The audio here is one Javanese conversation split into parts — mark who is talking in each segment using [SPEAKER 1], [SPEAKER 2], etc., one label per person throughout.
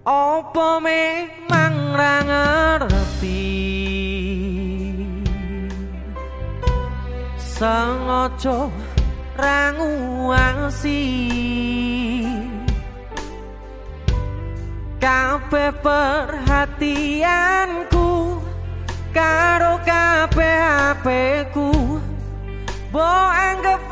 [SPEAKER 1] Opo memang ra ngerti? Sengaja ra nguangsi Kabeh perhatianku Karo kabeh apeku. Bo anggap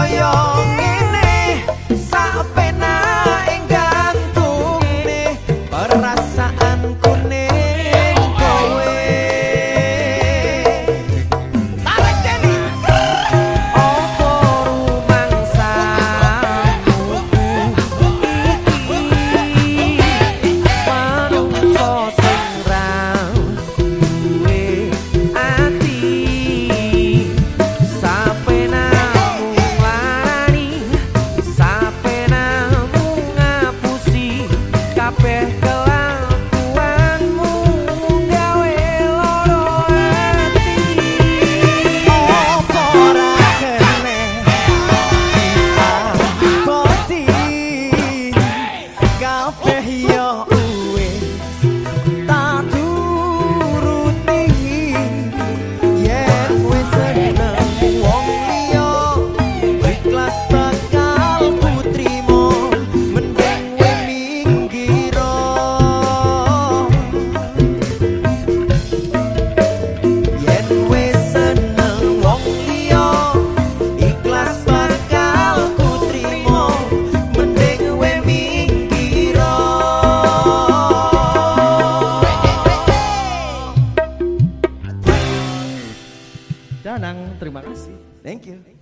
[SPEAKER 1] のよ。Danang. Terima kasih. Thank you.